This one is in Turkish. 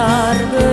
Gitar